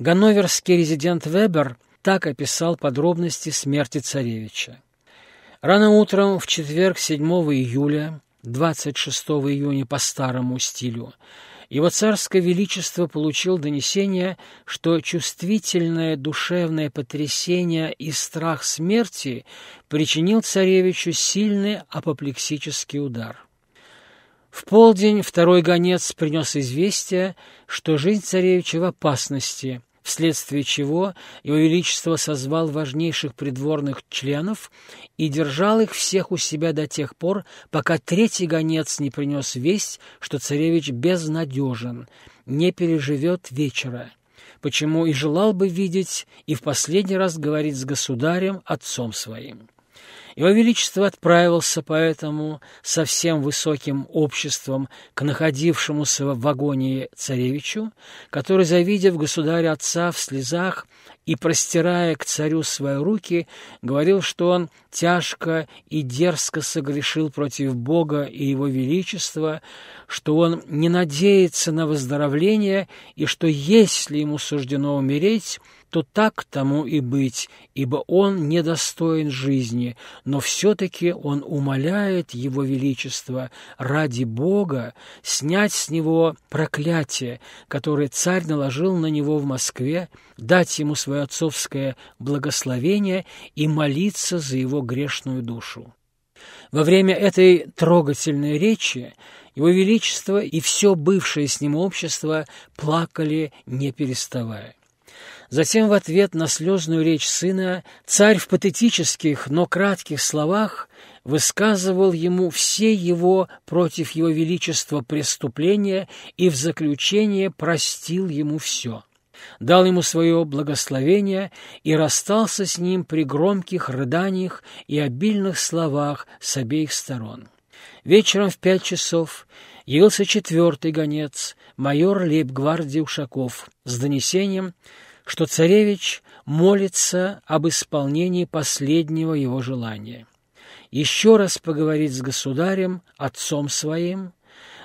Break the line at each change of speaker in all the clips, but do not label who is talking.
Ганноверский резидент Вебер так описал подробности смерти царевича. Рано утром в четверг 7 июля, 26 июня по старому стилю, его царское величество получил донесение, что чувствительное душевное потрясение и страх смерти причинил царевичу сильный апоплексический удар. В полдень второй гонец принес известие, что жизнь царевича в опасности – вследствие чего Его Величество созвал важнейших придворных членов и держал их всех у себя до тех пор, пока третий гонец не принес весть, что царевич безнадежен, не переживет вечера, почему и желал бы видеть и в последний раз говорить с государем, отцом своим. Его Величество отправился поэтому со всем высоким обществом к находившемуся в вагоне царевичу, который, завидев государя отца в слезах и, простирая к царю свои руки, говорил, что он тяжко и дерзко согрешил против Бога и Его Величества, что он не надеется на выздоровление и что, если ему суждено умереть, то так тому и быть, ибо он недостоин жизни, но все-таки он умоляет его величество ради Бога снять с него проклятие, которое царь наложил на него в Москве, дать ему свое отцовское благословение и молиться за его грешную душу. Во время этой трогательной речи его Величество и все бывшее с ним общество плакали, не переставая. Затем в ответ на слезную речь сына царь в патетических, но кратких словах высказывал ему все его против его величества преступления и в заключение простил ему все. Дал ему свое благословение и расстался с ним при громких рыданиях и обильных словах с обеих сторон. Вечером в пять часов явился четвертый гонец, майор лейб-гвардии Ушаков, с донесением, что царевич молится об исполнении последнего его желания. Еще раз поговорить с государем, отцом своим,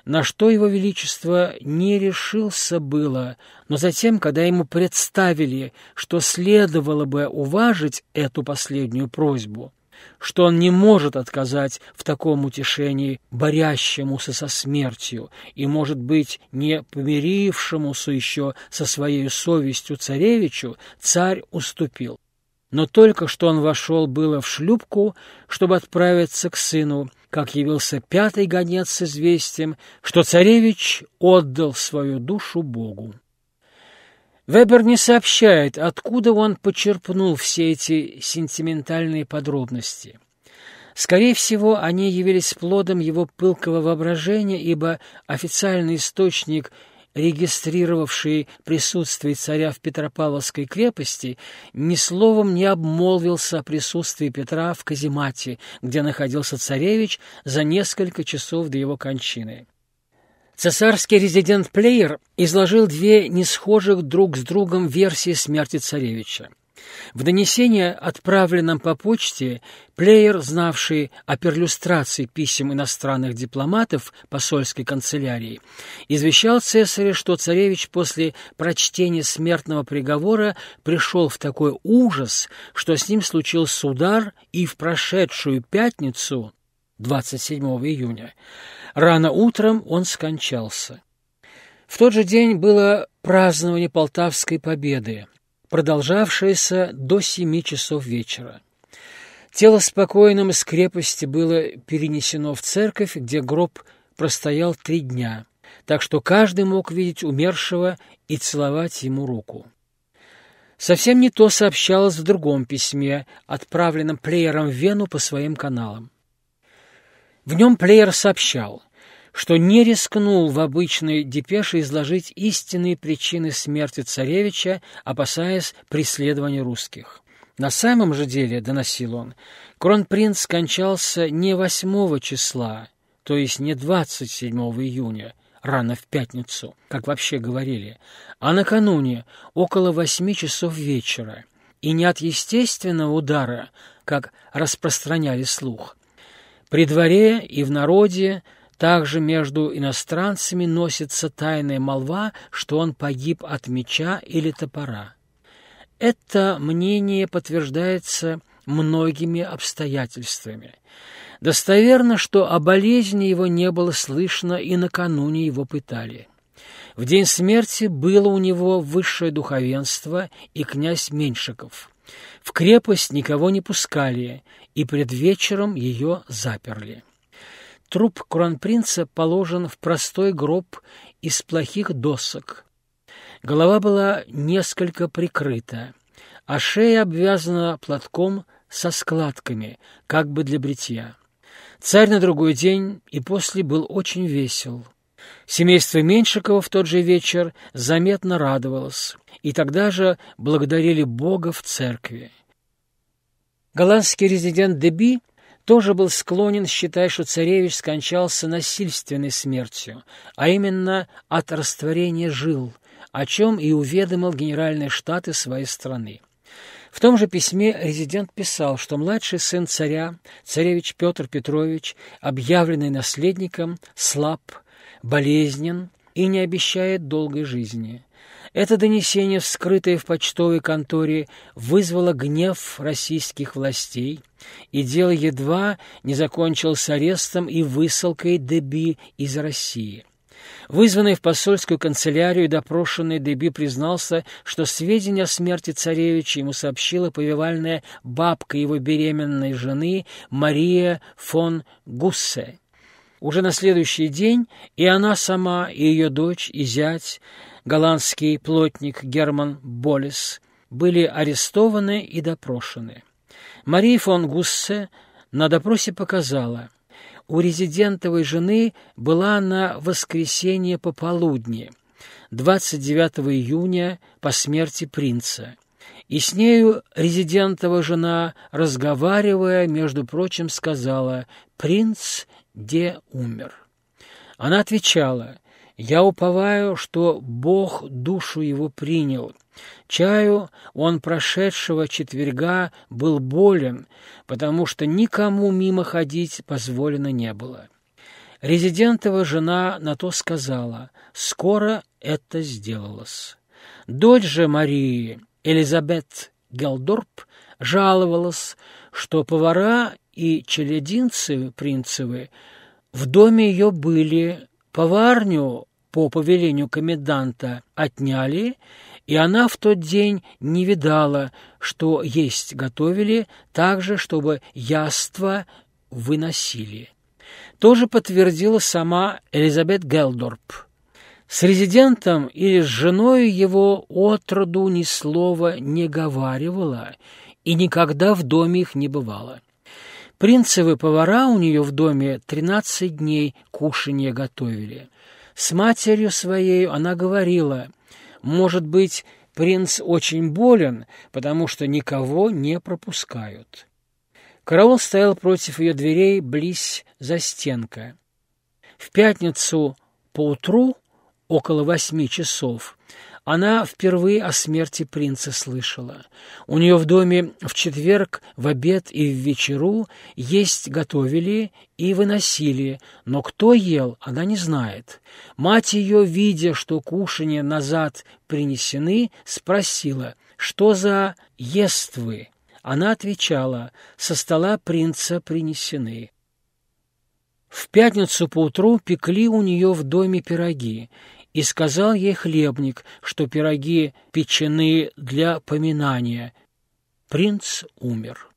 на что его величество не решился было, но затем, когда ему представили, что следовало бы уважить эту последнюю просьбу, что он не может отказать в таком утешении борящемуся со смертью и, может быть, не помирившемуся еще со своей совестью царевичу, царь уступил. Но только что он вошел было в шлюпку, чтобы отправиться к сыну, как явился пятый гонец с известием, что царевич отдал свою душу Богу. Вебер не сообщает, откуда он почерпнул все эти сентиментальные подробности. Скорее всего, они явились плодом его пылкого воображения, ибо официальный источник, регистрировавший присутствие царя в Петропавловской крепости, ни словом не обмолвился о присутствии Петра в Каземате, где находился царевич за несколько часов до его кончины. Цесарский резидент-плеер изложил две несхожих друг с другом версии смерти царевича. В донесении, отправленном по почте, плеер, знавший о перлюстрации писем иностранных дипломатов посольской канцелярии, извещал цесаря, что царевич после прочтения смертного приговора пришел в такой ужас, что с ним случился удар, и в прошедшую пятницу, 27 июня, Рано утром он скончался. В тот же день было празднование Полтавской победы, продолжавшееся до семи часов вечера. Тело спокойным из крепости было перенесено в церковь, где гроб простоял три дня, так что каждый мог видеть умершего и целовать ему руку. Совсем не то сообщалось в другом письме, отправленном плеером в Вену по своим каналам. В нем плеер сообщал, что не рискнул в обычной депеше изложить истинные причины смерти царевича, опасаясь преследования русских. На самом же деле, доносил он, кронпринц скончался не 8 числа, то есть не 27 июня, рано в пятницу, как вообще говорили, а накануне, около восьми часов вечера, и не от естественного удара, как распространяли слух, при дворе и в народе Также между иностранцами носится тайная молва, что он погиб от меча или топора. Это мнение подтверждается многими обстоятельствами. Достоверно, что о болезни его не было слышно и накануне его пытали. В день смерти было у него высшее духовенство и князь Меньшиков. В крепость никого не пускали, и пред вечером ее заперли. Труп кронпринца положен в простой гроб из плохих досок. Голова была несколько прикрыта, а шея обвязана платком со складками, как бы для бритья. Царь на другой день и после был очень весел. Семейство Меньшикова в тот же вечер заметно радовалось, и тогда же благодарили Бога в церкви. Голландский резидент Деби тоже был склонен считать, что царевич скончался насильственной смертью, а именно от растворения жил, о чем и уведомил генеральные штаты своей страны. В том же письме резидент писал, что младший сын царя, царевич Петр Петрович, объявленный наследником, слаб, болезнен и не обещает долгой жизни. Это донесение, вскрытое в почтовой конторе, вызвало гнев российских властей, и дело едва не закончилось арестом и высылкой Деби из России. Вызванный в посольскую канцелярию допрошенный Деби признался, что сведения о смерти царевича ему сообщила повивальная бабка его беременной жены Мария фон Гуссе. Уже на следующий день и она сама, и ее дочь, и зять, голландский плотник Герман Болес, были арестованы и допрошены. Мария фон Гуссе на допросе показала – у резидентовой жены была на воскресенье пополудни, 29 июня по смерти принца. И с нею резидентова жена, разговаривая, между прочим, сказала «Принц где умер?». Она отвечала «Я уповаю, что Бог душу его принял, Чаю он прошедшего четверга был болен, потому что никому мимо ходить позволено не было. Резидентова жена на то сказала, скоро это сделалось. Дочь же Марии, Элизабет Гелдорп, жаловалась, что повара и челядинцы принцевы в доме ее были, поварню по повелению коменданта отняли и она в тот день не видала, что есть готовили, так же, чтобы яства выносили. Тоже подтвердила сама Элизабет Гелдорп. С резидентом или с женой его отроду ни слова не говаривала и никогда в доме их не бывало. Принцевы повара у нее в доме тринадцать дней кушанье готовили. С матерью своей она говорила — может быть, принц очень болен, потому что никого не пропускают. Караул стоял против ее дверей близ застенка. В пятницу поутру, около восьми часов, она впервые о смерти принца слышала. У нее в доме в четверг, в обед и в вечеру есть готовили и выносили, но кто ел, она не знает. Мать ее, видя, что кушанья назад принесены, спросила, что за ествы? Она отвечала, со стола принца принесены. В пятницу поутру пекли у нее в доме пироги, и сказал ей хлебник, что пироги печены для поминания. Принц умер.